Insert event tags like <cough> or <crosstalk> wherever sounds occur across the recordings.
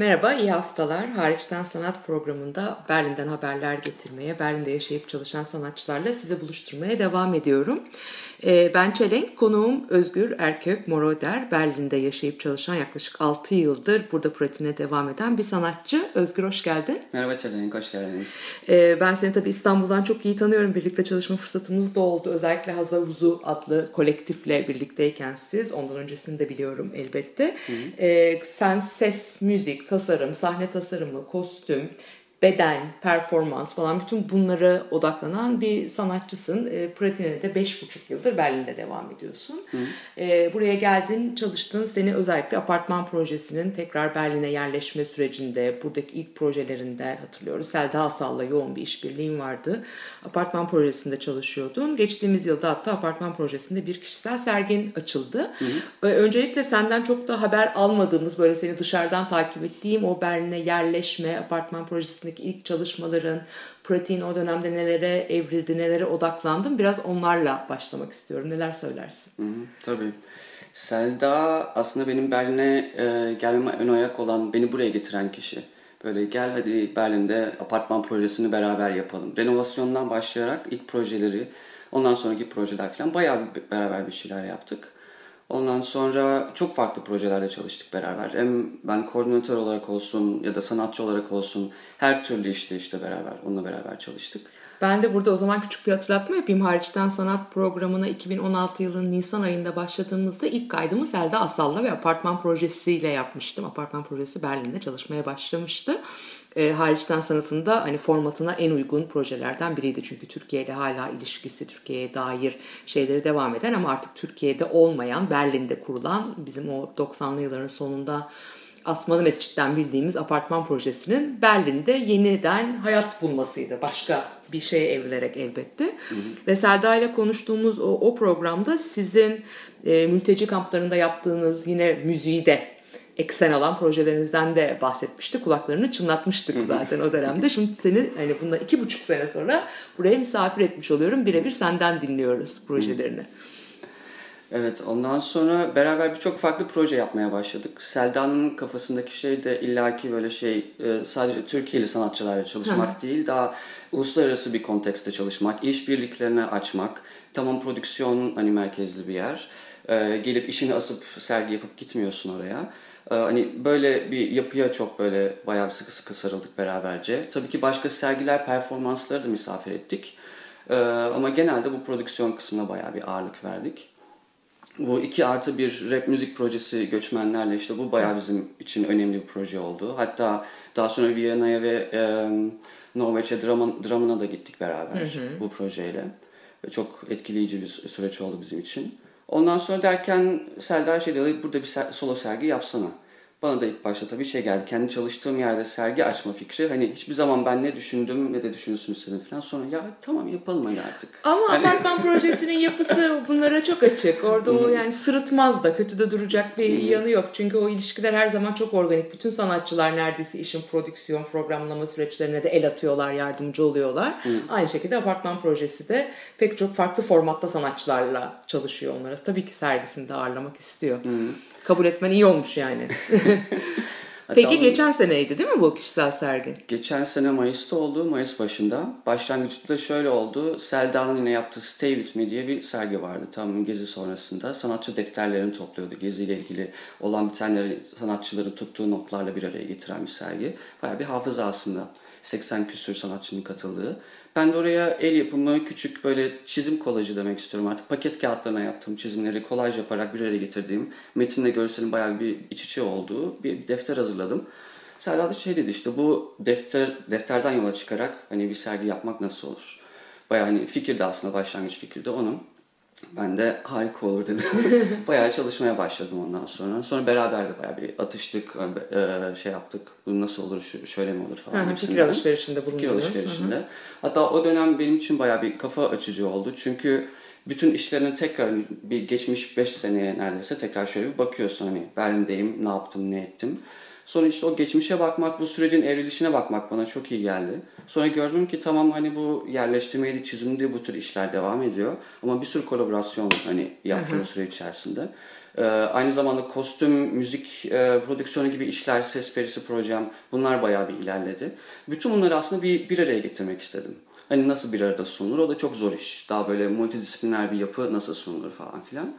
Merhaba, iyi haftalar. Hariçten Sanat programında Berlin'den haberler getirmeye, Berlin'de yaşayıp çalışan sanatçılarla size buluşturmaya devam ediyorum. Ee, Ben Çelenk, konuğum Özgür Erkök Moroder. Berlin'de yaşayıp çalışan yaklaşık 6 yıldır burada pratiğine devam eden bir sanatçı. Özgür hoş geldin. Merhaba Çelenik, hoş geldiniz. Ee, Ben seni tabii İstanbul'dan çok iyi tanıyorum. Birlikte çalışma fırsatımız da oldu. Özellikle Hazavuzu adlı kolektifle birlikteyken siz. Ondan öncesini de biliyorum elbette. Ee, sen ses, müzik, tasarım, sahne tasarımı, kostüm, beden, performans falan bütün bunlara odaklanan bir sanatçısın. E, pratiğine de beş buçuk yıldır Berlin'de devam ediyorsun. E, buraya geldin, çalıştın. Seni özellikle apartman projesinin tekrar Berlin'e yerleşme sürecinde, buradaki ilk projelerinde hatırlıyoruz. Selda Asal'la yoğun bir işbirliğin vardı. Apartman projesinde çalışıyordun. Geçtiğimiz yılda hatta apartman projesinde bir kişisel sergin açıldı. E, öncelikle senden çok da haber almadığımız, böyle seni dışarıdan takip ettiğim o Berlin'e yerleşme, apartman projesindeki ilk çalışmaların, pratiğin o dönemde nelere evrildi, nelere odaklandın. Biraz onlarla başlamak istiyorum. Neler söylersin? Hı, tabii. Selda aslında benim Berlin'e e, gelmeme ön ayak olan, beni buraya getiren kişi. Böyle gel hadi Berlin'de apartman projesini beraber yapalım. Renovasyondan başlayarak ilk projeleri, ondan sonraki projeler falan bayağı bir beraber bir şeyler yaptık. Ondan sonra çok farklı projelerde çalıştık beraber. Hem ben koordinatör olarak olsun ya da sanatçı olarak olsun her türlü işte işte beraber, onunla beraber çalıştık. Ben de burada o zaman küçük bir hatırlatma yapayım. Hariçten Sanat programına 2016 yılının Nisan ayında başladığımızda ilk kaydımı Selda Asal'la ve apartman projesiyle yapmıştım. Apartman projesi Berlin'de çalışmaya başlamıştı. E, hariçten sanatında hani formatına en uygun projelerden biriydi. Çünkü Türkiye ile hala ilişkisi, Türkiye'ye dair şeyleri devam eden ama artık Türkiye'de olmayan, Berlin'de kurulan bizim o 90'lı yılların sonunda Asmalı Mescid'den bildiğimiz apartman projesinin Berlin'de yeniden hayat bulmasıydı. Başka bir şeye evrilerek elbette. Ve Selda ile konuştuğumuz o, o programda sizin e, mülteci kamplarında yaptığınız yine müziği de eksen alan projelerinizden de bahsetmişti. Kulaklarını çınlatmıştık zaten o dönemde. Şimdi seni hani bundan iki buçuk sene sonra buraya misafir etmiş oluyorum. Birebir senden dinliyoruz projelerini. Evet, ondan sonra beraber birçok farklı proje yapmaya başladık. Selda'nın kafasındaki şey de illaki böyle şey e, sadece Türkiye'li sanatçılarla çalışmak değil, daha uluslararası bir kontekste çalışmak, işbirliklerine açmak. Tamam prodüksiyon hani merkezli bir yer. E, gelip işini asıp sergi yapıp gitmiyorsun oraya. E, Hani böyle bir yapıya çok böyle bayağı bir sıkı sıkı sarıldık beraberce. Tabii ki başka sergiler, performansları da misafir ettik. Ama genelde bu prodüksiyon kısmına bayağı bir ağırlık verdik. Bu iki artı bir rap müzik projesi göçmenlerle işte bu bayağı bizim için önemli bir proje oldu. Hatta daha sonra Viyana'ya ve e, Norveç'e Draman, Draman'a da gittik beraber bu projeyle. Çok etkileyici bir süreç oldu bizim için. Ondan sonra derken Selda şey dedi burada bir solo sergi yapsana. Bana da ilk başta tabii şey geldi. Kendi çalıştığım yerde sergi açma fikri. Hani hiçbir zaman ben ne düşündüm ne de düşünürsün istedim falan. Sonra ya tamam yapalım hadi artık. Ama Hani- apartman <laughs> projesinin yapısı bunlara çok açık. Orada o yani sırıtmaz da kötü de duracak bir yanı yok. Çünkü o ilişkiler her zaman çok organik. Bütün sanatçılar neredeyse işin prodüksiyon, programlama süreçlerine de el atıyorlar, yardımcı oluyorlar. Aynı şekilde apartman projesi de pek çok farklı formatta sanatçılarla çalışıyor onlara. Tabii ki sergisinde ağırlamak istiyor. Kabul etmen iyi olmuş yani. <laughs> Peki Hatta- geçen seneydi değil mi bu kişisel sergi? Geçen sene Mayıs'ta oldu, Mayıs başında. Başlangıçta şöyle oldu. Selda'nın yine yaptığı Stay With Me diye bir sergi vardı tam Gezi sonrasında. Sanatçı defterlerini topluyordu. Gezi ile ilgili olan bitenleri sanatçıların tuttuğu notlarla bir araya getiren bir sergi. Bayağı bir hafıza aslında. 80 küsür sanatçının katıldığı. Ben de oraya el yapımı küçük böyle çizim kolajı demek istiyorum artık. Paket kağıtlarına yaptığım çizimleri kolaj yaparak bir araya getirdiğim, metinle görselin bayağı bir iç içe olduğu bir defter hazırladım. Selda da şey dedi işte bu defter defterden yola çıkarak hani bir sergi yapmak nasıl olur? Bayağı hani fikir de aslında başlangıç fikri de onun. Ben de harika olur dedim. <laughs> bayağı çalışmaya başladım ondan sonra. Sonra beraber de bayağı bir atıştık, e, şey yaptık. Bu nasıl olur, şöyle mi olur falan. Ha, fikir alışverişinde Fikir bulundunuz. alışverişinde. Hatta o dönem benim için bayağı bir kafa açıcı oldu. Çünkü bütün işlerine tekrar bir geçmiş 5 seneye neredeyse tekrar şöyle bir bakıyorsun. Hani Berlin'deyim, ne yaptım, ne ettim. Sonra işte o geçmişe bakmak, bu sürecin evrilişine bakmak bana çok iyi geldi. Sonra gördüm ki tamam hani bu yerleştirmeydi, çizimdi bu tür işler devam ediyor. Ama bir sürü kolaborasyon hani yaptım o süre içerisinde. Ee, aynı zamanda kostüm, müzik e, prodüksiyonu gibi işler, ses perisi projem bunlar bayağı bir ilerledi. Bütün bunları aslında bir, bir araya getirmek istedim. Hani nasıl bir arada sunulur o da çok zor iş. Daha böyle multidisipliner bir yapı nasıl sunulur falan filan.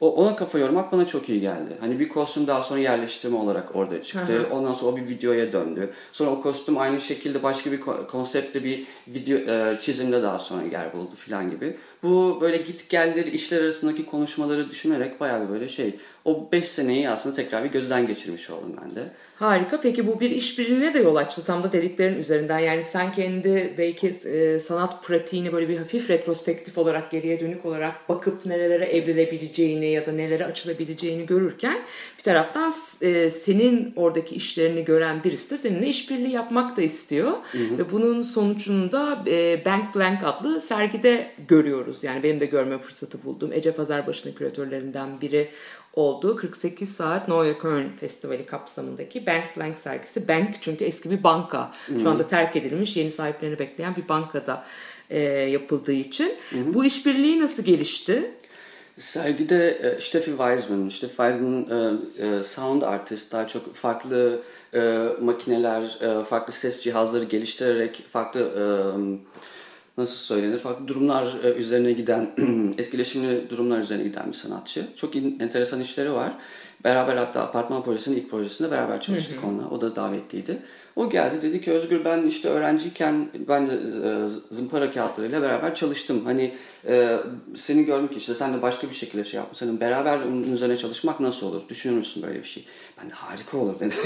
O, ona kafa yormak bana çok iyi geldi. Hani bir kostüm daha sonra yerleştirme olarak orada çıktı. Ondan sonra o bir videoya döndü. Sonra o kostüm aynı şekilde başka bir ko- konseptte bir video e, çizimde daha sonra yer buldu falan gibi. Bu böyle git gelleri işler arasındaki konuşmaları düşünerek bayağı bir böyle şey. O 5 seneyi aslında tekrar bir gözden geçirmiş oldum ben de. Harika. Peki bu bir işbirliğine de yol açtı tam da dediklerin üzerinden. Yani sen kendi belki e, sanat pratiğini böyle bir hafif retrospektif olarak geriye dönük olarak bakıp nerelere evrilebileceğini ya da nelere açılabileceğini görürken bir taraftan e, senin oradaki işlerini gören birisi de seninle işbirliği yapmak da istiyor. Ve bunun sonucunda e, Bank Blank adlı sergide görüyoruz. Yani benim de görme fırsatı buldum. Ece Pazarbaşı'nın küratörlerinden biri oldu. 48 Saat Neue Köln Festivali kapsamındaki Bank Blank sergisi. Bank çünkü eski bir banka. Şu anda terk edilmiş, yeni sahiplerini bekleyen bir bankada e, yapıldığı için. Bu işbirliği nasıl gelişti? Sergide e, Steffi Weizmann, Steffi Weizmann e, e, sound artist daha çok farklı e, makineler, e, farklı ses cihazları geliştirerek farklı e, nasıl söylenir farklı durumlar e, üzerine giden <clears throat> etkileşimli durumlar üzerine giden bir sanatçı. Çok enteresan işleri var. Beraber hatta apartman projesinin ilk projesinde beraber çalıştık onunla. O da davetliydi. O geldi dedi ki Özgür ben işte öğrenciyken ben de e, zımpara kağıtlarıyla beraber çalıştım. Hani e, seni gördüm ki işte sen de başka bir şekilde şey yapmışsın. Hani beraber onun üzerine çalışmak nasıl olur? Düşünür müsün böyle bir şey? Ben de harika olur dedim.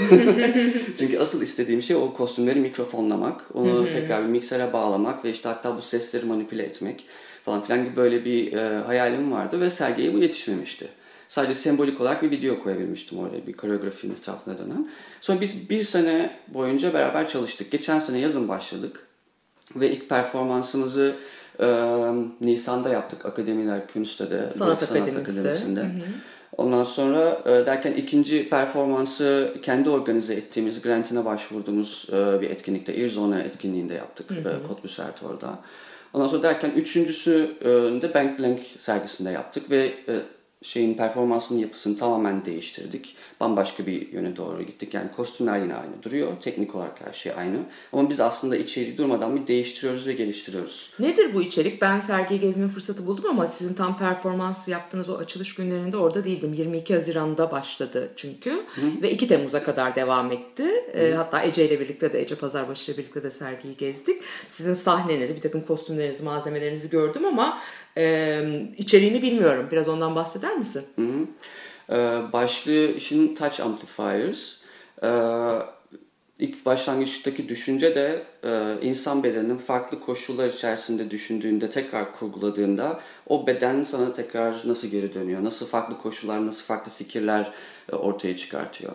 <laughs> Çünkü asıl istediğim şey o kostümleri mikrofonlamak. Onu tekrar bir miksere bağlamak ve işte hatta bu sesleri manipüle etmek falan filan gibi böyle bir e, hayalim vardı ve sergiye bu yetişmemişti. Sadece sembolik olarak bir video koyabilmiştim oraya bir koreografinin etrafına dönen. Sonra biz bir sene boyunca beraber çalıştık. Geçen sene yazın başladık. Ve ilk performansımızı e, Nisan'da yaptık Akademiler Künst'te. Sanat Akademisi. Akademisi'nde. Ondan sonra e, derken ikinci performansı kendi organize ettiğimiz, grantine başvurduğumuz e, bir etkinlikte, Irzona etkinliğinde yaptık. E, Kotbu Sertor'da. Ondan sonra derken üçüncüsü e, de Bank Blank sergisinde yaptık ve e, şeyin performansının yapısını tamamen değiştirdik. Bambaşka bir yöne doğru gittik. Yani kostümler yine aynı duruyor. Teknik olarak her şey aynı. Ama biz aslında içeriği durmadan bir değiştiriyoruz ve geliştiriyoruz. Nedir bu içerik? Ben sergiyi gezme fırsatı buldum ama sizin tam performans yaptığınız o açılış günlerinde orada değildim. 22 Haziran'da başladı çünkü ve 2 Temmuz'a kadar devam etti. Ee, hatta Ece ile birlikte de Ece Pazarbaşı ile birlikte de sergiyi gezdik. Sizin sahnenizi, bir takım kostümlerinizi, malzemelerinizi gördüm ama e, içeriğini bilmiyorum. Biraz ondan bahseder misin? Hı hı. Ee, başlığı işin touch amplifiers. Ee, ilk başlangıçtaki düşünce de e, insan bedeninin farklı koşullar içerisinde düşündüğünde, tekrar kurguladığında o beden sana tekrar nasıl geri dönüyor, nasıl farklı koşullar, nasıl farklı fikirler e, ortaya çıkartıyor.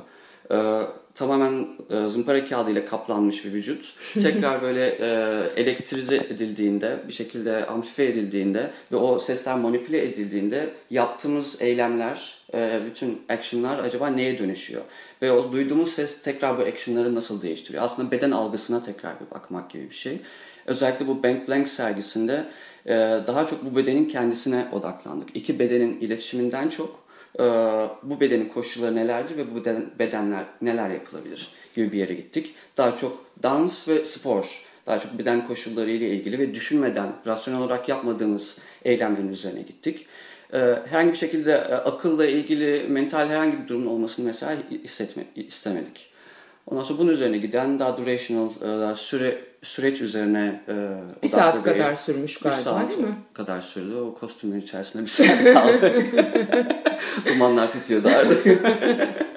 Ee, tamamen e, zımpara kağıdıyla kaplanmış bir vücut. <laughs> Tekrar böyle e, elektrize edildiğinde bir şekilde amplifiye edildiğinde ve o sesler manipüle edildiğinde yaptığımız eylemler e, bütün actionlar acaba neye dönüşüyor? Ve o duyduğumuz ses tekrar bu actionları nasıl değiştiriyor? Aslında beden algısına tekrar bir bakmak gibi bir şey. Özellikle bu Bank Blank sergisinde e, daha çok bu bedenin kendisine odaklandık. İki bedenin iletişiminden çok bu bedenin koşulları nelerdir ve bu beden, bedenler neler yapılabilir gibi bir yere gittik. Daha çok dans ve spor, daha çok beden koşulları ile ilgili ve düşünmeden, rasyonel olarak yapmadığımız eylemlerin üzerine gittik. Ee, herhangi bir şekilde e, akılla ilgili mental herhangi bir durumun olmasını mesela hissetme, istemedik. Ondan sonra bunun üzerine giden daha durational, e, daha süre, süreç üzerine e, Bir saat kadar sürmüş bir galiba saat değil mi? kadar sürdü. O kostümlerin içerisinde bir saat kaldı. <laughs> Dumanlar tütüyordu artık. <laughs>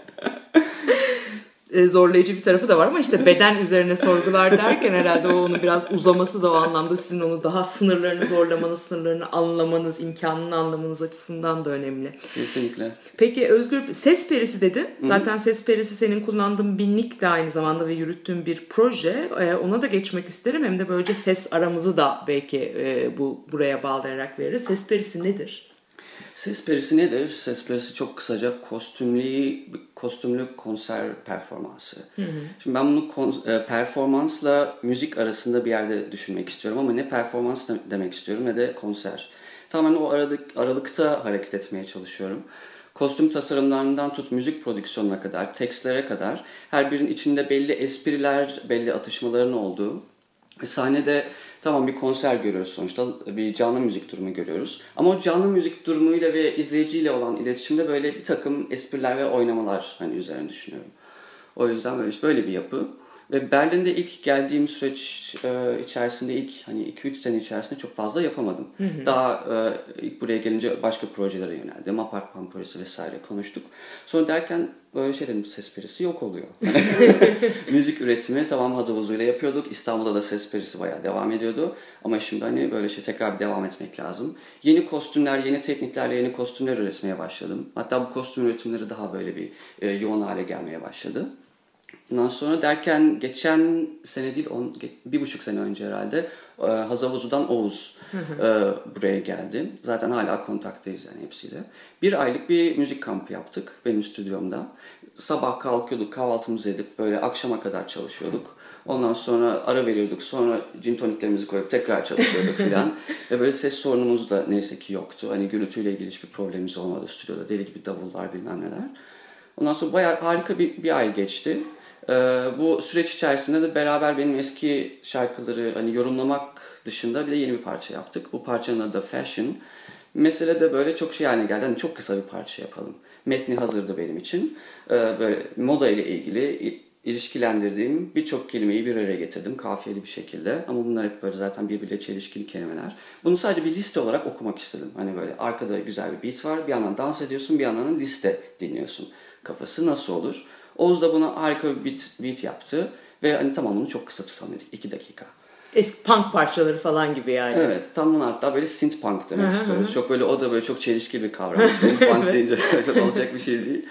e, zorlayıcı bir tarafı da var ama işte beden üzerine sorgular derken herhalde o onu biraz uzaması da o anlamda sizin onu daha sınırlarını zorlamanız, sınırlarını anlamanız, imkanını anlamanız açısından da önemli. Kesinlikle. Peki Özgür ses perisi dedin. Zaten ses perisi senin kullandığın bir nick de aynı zamanda ve yürüttüğün bir proje. Ee, ona da geçmek isterim. Hem de böylece ses aramızı da belki e, bu buraya bağlayarak veririz. Ses perisi nedir? Ses perisi nedir? Ses perisi çok kısaca kostümlü kostümlü konser performansı. Şimdi ben bunu kon- e, performansla müzik arasında bir yerde düşünmek istiyorum ama ne performans de- demek istiyorum ne de konser. Tamamen o aralık, aralıkta hareket etmeye çalışıyorum. Kostüm tasarımlarından tut müzik prodüksiyonuna kadar, tekstlere kadar her birinin içinde belli espriler, belli atışmaların olduğu e, Sahnede tamam bir konser görüyoruz sonuçta bir canlı müzik durumu görüyoruz. Ama o canlı müzik durumuyla ve izleyiciyle olan iletişimde böyle bir takım espriler ve oynamalar hani üzerine düşünüyorum. O yüzden böyle, böyle bir yapı. Ve Berlin'de ilk geldiğim süreç e, içerisinde ilk hani 2-3 sene içerisinde çok fazla yapamadım. Daha e, ilk buraya gelince başka projelere yöneldim. Apartman projesi vesaire konuştuk. Sonra derken böyle şey dedim ses perisi yok oluyor. <laughs> Müzik üretimi tamam Hazavuzuyla yapıyorduk. İstanbul'da da ses perisi bayağı devam ediyordu. Ama şimdi hani böyle şey tekrar bir devam etmek lazım. Yeni kostümler, yeni tekniklerle yeni kostümler üretmeye başladım. Hatta bu kostüm üretimleri daha böyle bir e, yoğun hale gelmeye başladı. Ondan sonra derken geçen sene değil, on, bir buçuk sene önce herhalde e, Hazavuzu'dan Oğuz e, buraya geldi. Zaten hala kontaktayız yani hepsiyle. Bir aylık bir müzik kampı yaptık benim stüdyomda. Sabah kalkıyorduk, kahvaltımızı edip böyle akşama kadar çalışıyorduk. Ondan sonra ara veriyorduk. Sonra gin toniklerimizi koyup tekrar çalışıyorduk filan. <laughs> Ve böyle ses sorunumuz da neyse ki yoktu. Hani gürültüyle ilgili hiçbir problemimiz olmadı stüdyoda. Deli gibi davullar bilmem neler. Ondan sonra bayağı harika bir, bir ay geçti. Ee, bu süreç içerisinde de beraber benim eski şarkıları hani yorumlamak dışında bir de yeni bir parça yaptık. Bu parçanın adı Fashion. Mesele de böyle çok şey haline geldi. Hani çok kısa bir parça yapalım. Metni hazırdı benim için. Ee, böyle moda ile ilgili ilişkilendirdiğim birçok kelimeyi bir araya getirdim kafiyeli bir şekilde. Ama bunlar hep böyle zaten birbiriyle çelişkili kelimeler. Bunu sadece bir liste olarak okumak istedim. Hani böyle arkada güzel bir beat var. Bir yandan dans ediyorsun, bir yandan liste dinliyorsun. Kafası nasıl olur? Oğuz da buna harika bir beat, beat yaptı. Ve hani tamamını çok kısa tutalım dedik. 2 dakika. Eski punk parçaları falan gibi yani. Evet. Tam bunu hatta böyle synth punk demek istiyoruz. Çok böyle o da böyle çok çelişki bir kavram. synth <laughs> punk deyince olacak bir şey değil.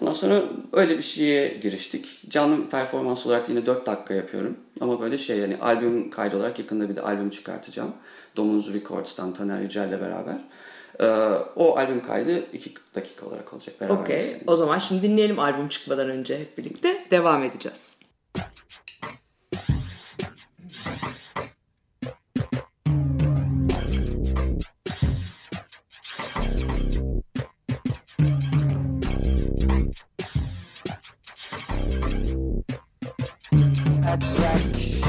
Ondan sonra öyle bir şeye giriştik. Canlı performans olarak yine 4 dakika yapıyorum. Ama böyle şey yani albüm kaydı olarak yakında bir de albüm çıkartacağım. Domuz Records'tan Taner Yücel'le beraber. Ee, o albüm kaydı 2 dakika olarak olacak beraber. Dinleyelim. O zaman şimdi dinleyelim albüm çıkmadan önce hep birlikte. Devam edeceğiz. attraction,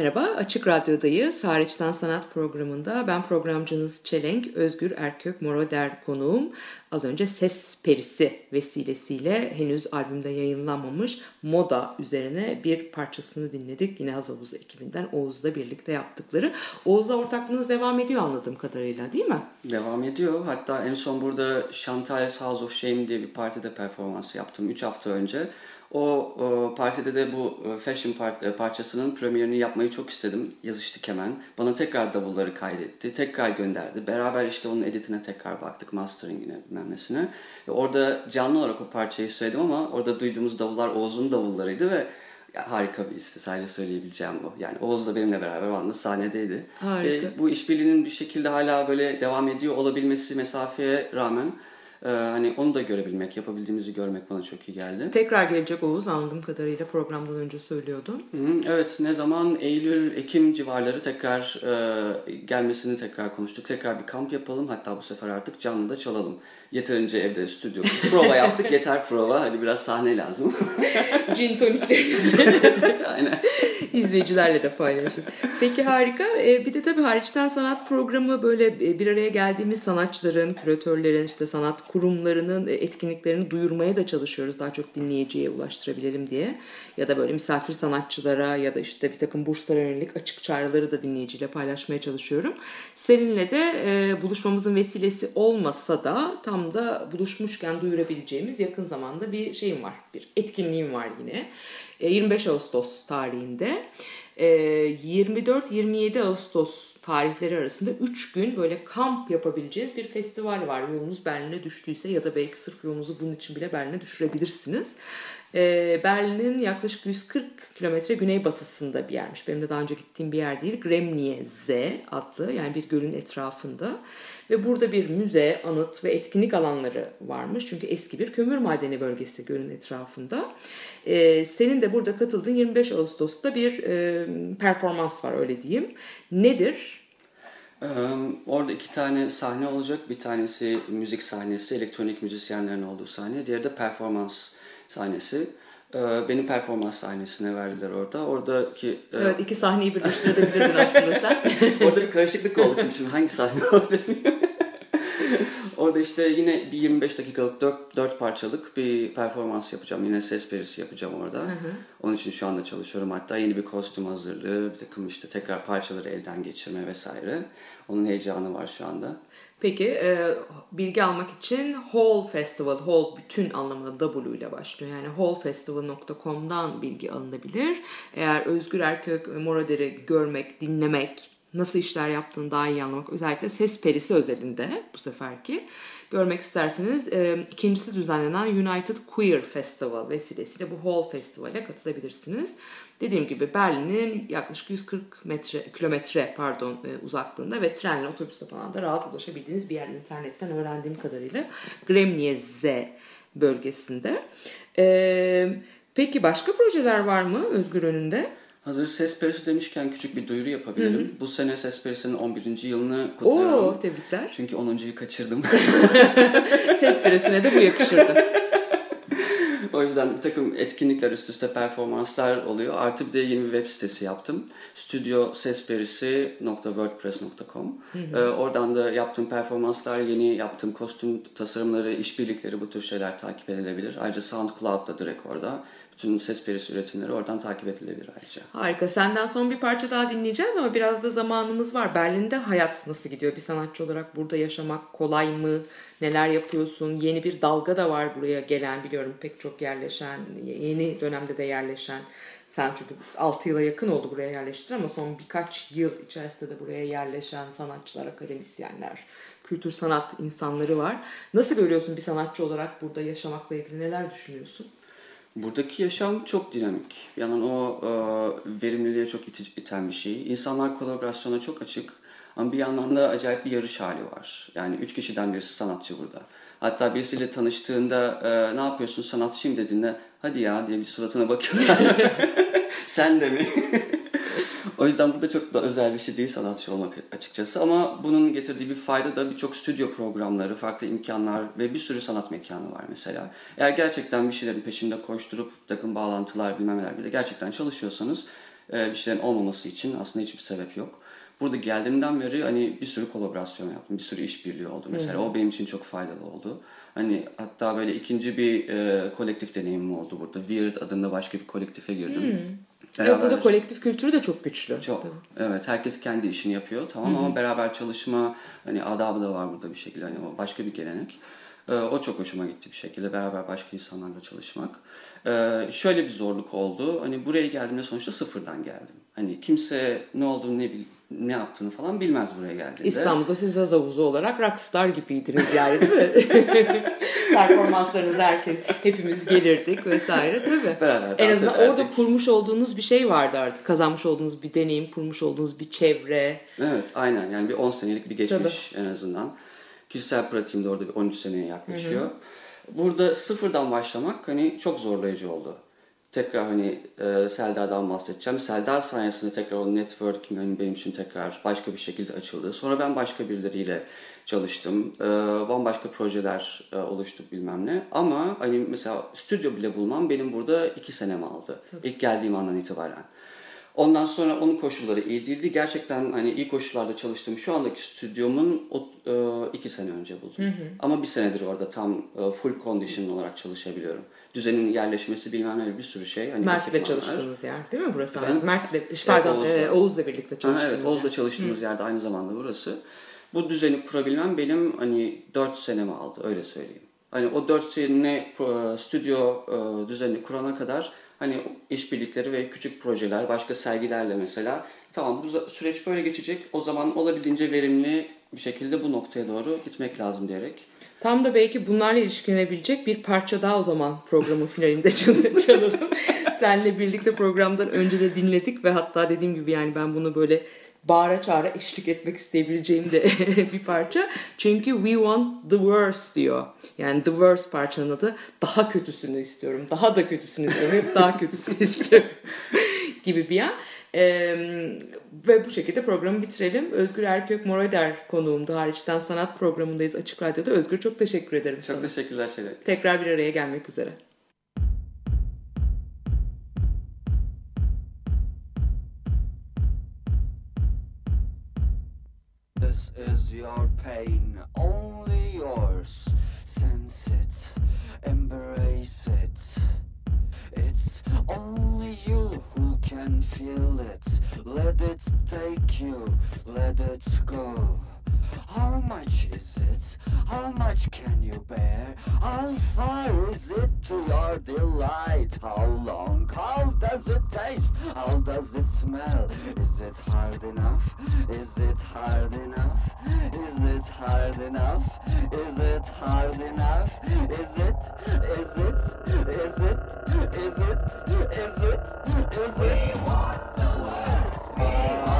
Merhaba, Açık Radyo'dayız. Hariçten Sanat programında ben programcınız Çelenk, Özgür Erkök Moroder konuğum. Az önce Ses Perisi vesilesiyle henüz albümde yayınlanmamış Moda üzerine bir parçasını dinledik. Yine Hazavuz ekibinden Oğuz'la birlikte yaptıkları. Oğuz'la ortaklığınız devam ediyor anladığım kadarıyla değil mi? Devam ediyor. Hatta en son burada Chantal's House of Shame diye bir partide performans yaptım 3 hafta önce. O, o partide de bu e, fashion part, e, parçasının premierini yapmayı çok istedim. Yazıştık hemen. Bana tekrar davulları kaydetti. Tekrar gönderdi. Beraber işte onun editine tekrar baktık. Masteringine bilmem nesine. Ve orada canlı olarak o parçayı söyledim ama orada duyduğumuz davullar Oğuz'un davullarıydı ve ya harika bir histi. Sadece söyleyebileceğim bu. Yani Oğuz da benimle beraber o anda sahnedeydi. Harika. Ve bu işbirliğinin bir şekilde hala böyle devam ediyor olabilmesi mesafeye rağmen e, hani onu da görebilmek, yapabildiğimizi görmek bana çok iyi geldi. Tekrar gelecek Oğuz anladığım kadarıyla programdan önce söylüyordun. Hı hı, Evet ne zaman Eylül, Ekim civarları tekrar e, gelmesini tekrar konuştuk. Tekrar bir kamp yapalım hatta bu sefer artık canlı da çalalım. Yeterince evde stüdyo prova yaptık <laughs> yeter prova hadi biraz sahne lazım. <laughs> Gin toniklerinizi <laughs> Aynen. izleyicilerle de paylaşın. Peki harika. Ee, bir de tabii hariçten sanat programı böyle e, bir araya geldiğimiz sanatçıların, küratörlerin, işte sanat kurumlarının e, etkinliklerini duyurmaya da çalışıyoruz. Daha çok dinleyiciye ulaştırabilelim diye. Ya da böyle misafir sanatçılara ya da işte bir takım burslara yönelik açık çağrıları da dinleyiciyle paylaşmaya çalışıyorum. Seninle de e, buluşmamızın vesilesi olmasa da tam da buluşmuşken duyurabileceğimiz yakın zamanda bir şeyim var. Bir etkinliğim var yine. E, 25 Ağustos tarihinde. E, 24-27 Ağustos tarihleri arasında 3 gün böyle kamp yapabileceğiz bir festival var. Yolunuz Berlin'e düştüyse ya da belki sırf yolunuzu bunun için bile Berlin'e düşürebilirsiniz. E, Berlin'in yaklaşık 140 kilometre güneybatısında bir yermiş. Benim de daha önce gittiğim bir yer değil. Gremnie adlı yani bir gölün etrafında. Ve burada bir müze, anıt ve etkinlik alanları varmış. Çünkü eski bir kömür madeni bölgesi gölün etrafında. Ee, senin de burada katıldığın 25 Ağustos'ta bir e, performans var öyle diyeyim. Nedir? Ee, orada iki tane sahne olacak. Bir tanesi müzik sahnesi, elektronik müzisyenlerin olduğu sahne. Diğeri de performans sahnesi. Ee, beni performans sahnesine verdiler orada. Oradaki e, Evet iki sahneyi birleştirebilirdin aslında sen. <laughs> Orada bir karışıklık oldu şimdi hangi sahne olacak? <laughs> Orada işte yine bir 25 dakikalık 4, 4 parçalık bir performans yapacağım. Yine ses perisi yapacağım orada. Onun için şu anda çalışıyorum. Hatta yeni bir kostüm hazırlığı, bir takım işte tekrar parçaları elden geçirme vesaire. Onun heyecanı var şu anda. Peki e, bilgi almak için Hall Festival, Hall bütün anlamında W ile başlıyor. Yani hallfestival.com'dan bilgi alınabilir. Eğer Özgür Erkök Morader'i görmek, dinlemek, nasıl işler yaptığını daha iyi anlamak, özellikle ses perisi özelinde bu seferki görmek isterseniz e, ikincisi düzenlenen United Queer Festival vesilesiyle bu Hall Festival'e katılabilirsiniz. Dediğim gibi Berlin'in yaklaşık 140 metre kilometre pardon e, uzaklığında ve trenle otobüsle falan da rahat ulaşabildiğiniz bir yer internetten öğrendiğim kadarıyla Gremnie Z bölgesinde. E, peki başka projeler var mı Özgür önünde? Hazır ses perisi demişken küçük bir duyuru yapabilirim. Bu sene ses perisinin 11. yılını kutluyorum. Oo tebrikler. Çünkü 10.yu kaçırdım. <laughs> Ses peresine de bu yakışırdı. <laughs> o yüzden bir takım etkinlikler üst üste performanslar oluyor. Artı bir de yeni bir web sitesi yaptım. studiosesperisi.wordpress.com ee, Oradan da yaptığım performanslar, yeni yaptığım kostüm tasarımları, işbirlikleri bu tür şeyler takip edilebilir. Ayrıca SoundCloud'da direkt orada. Bütün ses perisi üretimleri oradan takip edilebilir ayrıca. Harika. Senden son bir parça daha dinleyeceğiz ama biraz da zamanımız var. Berlin'de hayat nasıl gidiyor? Bir sanatçı olarak burada yaşamak kolay mı? Neler yapıyorsun? Yeni bir dalga da var buraya gelen biliyorum pek çok yerleşen, yeni dönemde de yerleşen. Sen çünkü 6 yıla yakın oldu buraya yerleştir ama son birkaç yıl içerisinde de buraya yerleşen sanatçılar, akademisyenler, kültür sanat insanları var. Nasıl görüyorsun bir sanatçı olarak burada yaşamakla ilgili neler düşünüyorsun? Buradaki yaşam çok dinamik. Yani o e, verimliliğe çok itici, iten bir şey. İnsanlar kolaborasyona çok açık. Ama bir yandan da acayip bir yarış hali var. Yani üç kişiden birisi sanatçı burada. Hatta birisiyle tanıştığında e, ne yapıyorsun sanatçıyım dediğinde hadi ya diye bir suratına bakıyorlar. <laughs> Sen de mi? O yüzden burada çok da özel bir şey değil sanatçı olmak açıkçası. Ama bunun getirdiği bir fayda da birçok stüdyo programları, farklı imkanlar ve bir sürü sanat mekanı var mesela. Eğer gerçekten bir şeylerin peşinde koşturup takım bağlantılar bilmem neler bir de gerçekten çalışıyorsanız e, bir şeylerin olmaması için aslında hiçbir sebep yok. Burada geldiğimden beri hani bir sürü kolaborasyon yaptım. Bir sürü işbirliği oldu mesela. O benim için çok faydalı oldu. Hani hatta böyle ikinci bir e, kolektif deneyimim oldu burada. Weird adında başka bir kolektife girdim. Ve burada kolektif kültürü de çok güçlü. çok. Evet herkes kendi işini yapıyor tamam ama beraber çalışma hani adabı da var burada bir şekilde hani başka bir gelenek. Ee, o çok hoşuma gitti bir şekilde beraber başka insanlarla çalışmak. Ee, şöyle bir zorluk oldu. Hani buraya geldiğimde sonuçta sıfırdan geldim. Hani kimse ne olduğunu ne bil- ne yaptığını falan bilmez buraya geldiğinde. İstanbul'da siz Haz Havuzu olarak rockstar gibiydiniz yani değil mi? <laughs> Performanslarınız herkes, hepimiz gelirdik vesaire tabii. Beraber en azından ederdik. orada kurmuş olduğunuz bir şey vardı artık. Kazanmış olduğunuz bir deneyim, kurmuş olduğunuz bir çevre. Evet aynen yani bir 10 senelik bir geçmiş en azından. Kişisel pratiğim de orada bir 13 seneye yaklaşıyor. Burada sıfırdan başlamak hani çok zorlayıcı oldu. Tekrar hani e, Selda'dan bahsedeceğim. Selda sayesinde tekrar o networking hani benim için tekrar başka bir şekilde açıldı. Sonra ben başka birileriyle çalıştım. E, bambaşka projeler e, oluştuk bilmem ne. Ama hani mesela stüdyo bile bulmam benim burada iki senemi aldı. İlk geldiğim andan itibaren. Ondan sonra onun koşulları iyi değildi. Gerçekten hani iyi koşullarda çalıştığım şu andaki stüdyomun o, e, iki sene önce buldum. Ama bir senedir orada tam e, full condition olarak çalışabiliyorum. Düzenin yerleşmesi bilmem ne bir sürü şey. Hani Mert'le ekipmanlar. çalıştığınız yer değil mi burası? Efendim? Mert'le, pardon Oğuz'la. e, Oğuz'la birlikte Ha, çalıştığınız evet, Oğuz'da yer. çalıştığımız yerde aynı zamanda burası. Bu düzeni kurabilmem benim hani 4 senemi aldı öyle söyleyeyim. Hani o 4 sene pro- stüdyo e, düzenini kurana kadar hani işbirlikleri ve küçük projeler, başka sergilerle mesela tamam bu süreç böyle geçecek. O zaman olabildiğince verimli bir şekilde bu noktaya doğru gitmek lazım diyerek. Tam da belki bunlarla ilişkilenebilecek bir parça daha o zaman programın <laughs> finalinde çal- çalalım. Seninle birlikte programdan önce de dinledik ve hatta dediğim gibi yani ben bunu böyle bağıra çağıra eşlik etmek isteyebileceğim de <laughs> bir parça. Çünkü we want the worst diyor. Yani the worst parçanın adı daha kötüsünü istiyorum. Daha da kötüsünü istiyorum. Hep daha kötüsünü <laughs> istiyorum gibi bir an. Ee, ve bu şekilde programı bitirelim. Özgür Erkök Moroder konuğumdu. Hariçten Sanat programındayız Açık Radyo'da. Özgür çok teşekkür ederim Çok sana. teşekkürler Şeref. Tekrar bir araya gelmek üzere. Pain, only yours. Sense it, embrace it. It's only you who can feel it. Let it take you, let it go. How much is it? How much can you bear? How far is it to your delight? How long? How does it taste? How does it smell? Is it hard enough? Is it hard enough? Is it hard enough? Is it hard enough? Is it? Is it? Is it? Is it? Is it? Is it? We want the worst.